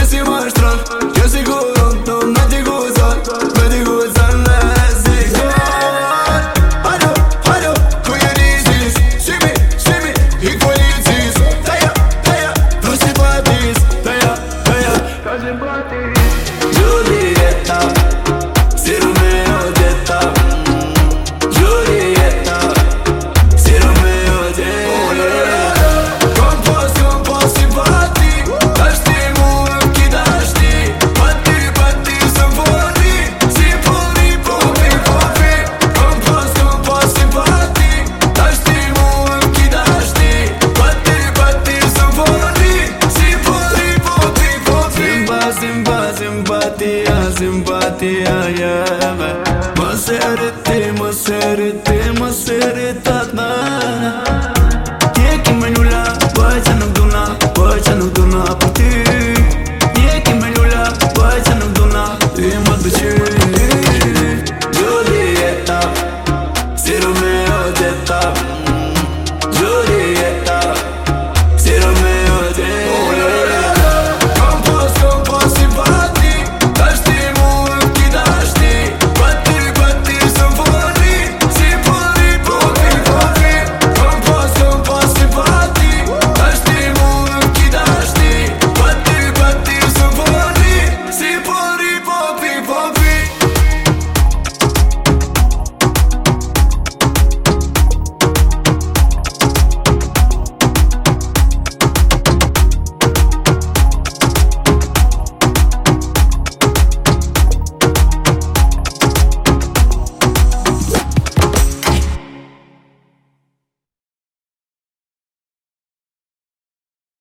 te sé mostrar ati azi mpati aya va seret ti